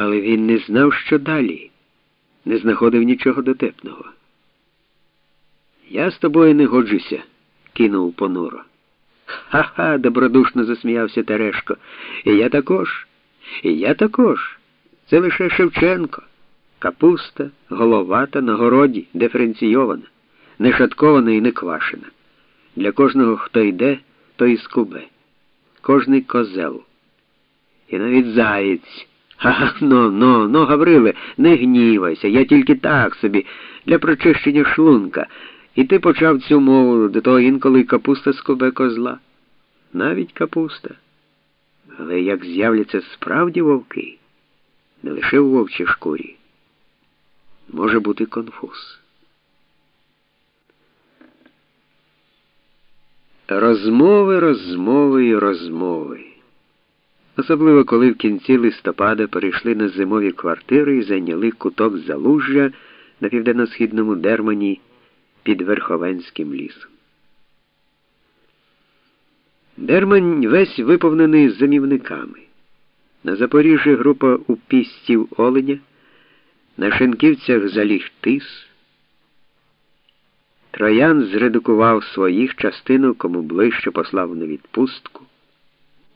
Але він не знав, що далі, не знаходив нічого дотепного. Я з тобою не годжуся, кинув понуро. Ха-ха, добродушно засміявся Терешко. І я також, і я також. Це лише Шевченко. Капуста, головата, на городі, диференційована, не шаткована і не квашена. Для кожного, хто йде, той скубе. Кожний козел. І навіть заєць. Ха, ну, ну, ну, Гавриле, не гнівайся, я тільки так собі, для прочищення шлунка. І ти почав цю мову до того інколи капуста скубе козла. Навіть капуста. Але як з'являться справді вовки, не лише у вовчій шкурі, може бути конфуз. Розмови, розмови і розмови. Особливо коли в кінці листопада перейшли на зимові квартири і зайняли куток залужжя на південно-східному дермані під Верховенським лісом. Дермань весь виповнений замівниками. На Запоріжжі група упістів оленя, на Шенківцях заліг тис. Троян зредукував своїх частину, кому ближче послав на відпустку.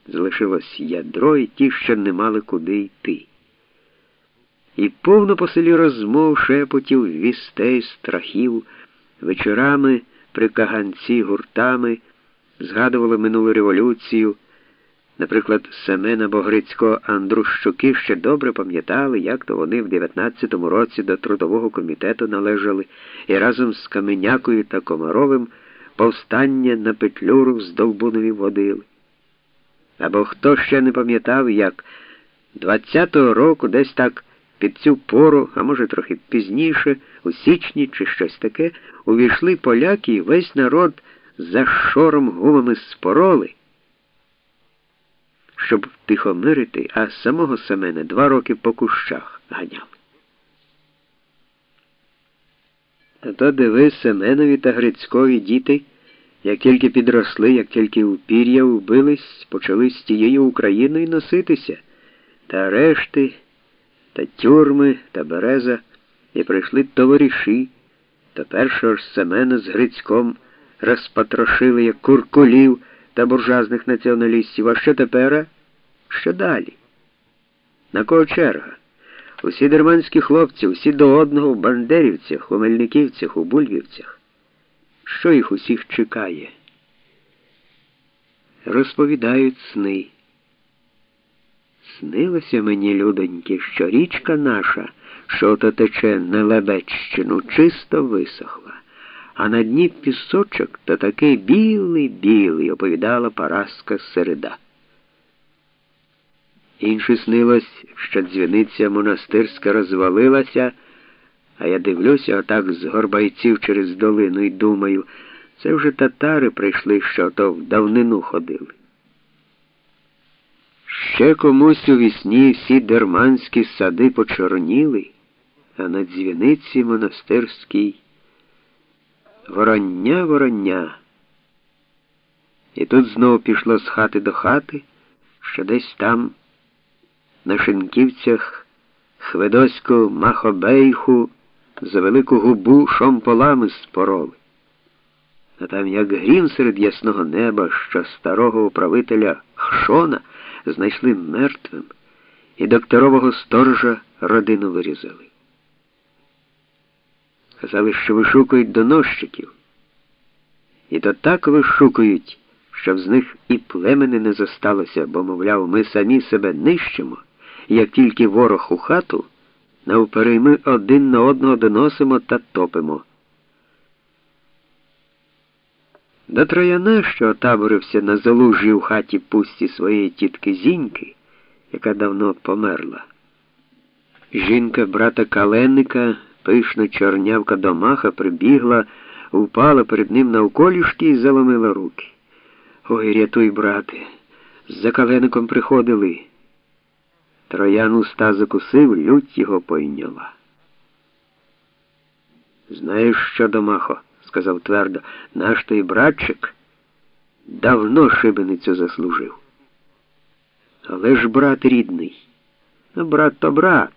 Залишилось ядро і ті, що не мали куди йти. І повно по селі розмов, шепотів, вістей, страхів, вечорами при каганці гуртами згадували минулу революцію. Наприклад, Семена Богрицького Андрущуки ще добре пам'ятали, як то вони в 19-му році до трудового комітету належали і разом з Каменякою та Комаровим повстання на Петлюру з Долбунові водили. Або хто ще не пам'ятав, як 20-го року десь так під цю пору, а може трохи пізніше, у січні чи щось таке, увійшли поляки і весь народ за шором гумами спороли щоб втихомирити, а самого Семена два роки по кущах ганяли. А то диви Семенові та Грицькові діти, як тільки підросли, як тільки у пір'я вбились, почали з тією Україною носитися, та решти, та тюрми, та береза, і прийшли товариші, та першого ж Семена з Грицьком розпатрошили, як куркулів та буржуазних націоналістів. А що тепер? Що далі? На кого черга? Усі дерманські хлопці, усі до одного в Бандерівцях, у Мельниківцях, у Бульвівцях. Що їх усіх чекає? Розповідають сни. Снилося мені, людоньки, що річка наша, що то тече на Лебедщину, чисто висохла а на дні пісочок то такий білий-білий, оповідала Параска середа. Інше снилось, що дзвіниця монастирська розвалилася, а я дивлюся отак з горбайців через долину і думаю, це вже татари прийшли, що то в давнину ходили. Ще комусь у вісні всі дерманські сади почорніли, а на дзвіниці монастирській Вороння, вороння. І тут знову пішло з хати до хати, що десь там, на шинківцях, Хведоську махобейху за велику губу шомполами спороли. А там, як грім серед ясного неба, що старого управителя Хшона знайшли мертвим, і докторового сторожа родину вирізали. Казали, що вишукують доносчиків. І то так вишукують, щоб з них і племени не зосталося, бо, мовляв, ми самі себе нищимо, як тільки ворог у хату, навпери ми один на одного доносимо та топимо. До трояна, що отаборився на залужі у хаті пусті своєї тітки Зіньки, яка давно померла. Жінка брата Каленника. Пишна чорнявка домаха прибігла, впала перед ним на околішки і заломила руки. Ой, рятуй, брате, за калеником приходили. Троян уста закусив, лють його пойняла. Знаєш що, домахо, сказав твердо, наш той братчик давно шибеницю заслужив. Але ж брат рідний, брат то брат.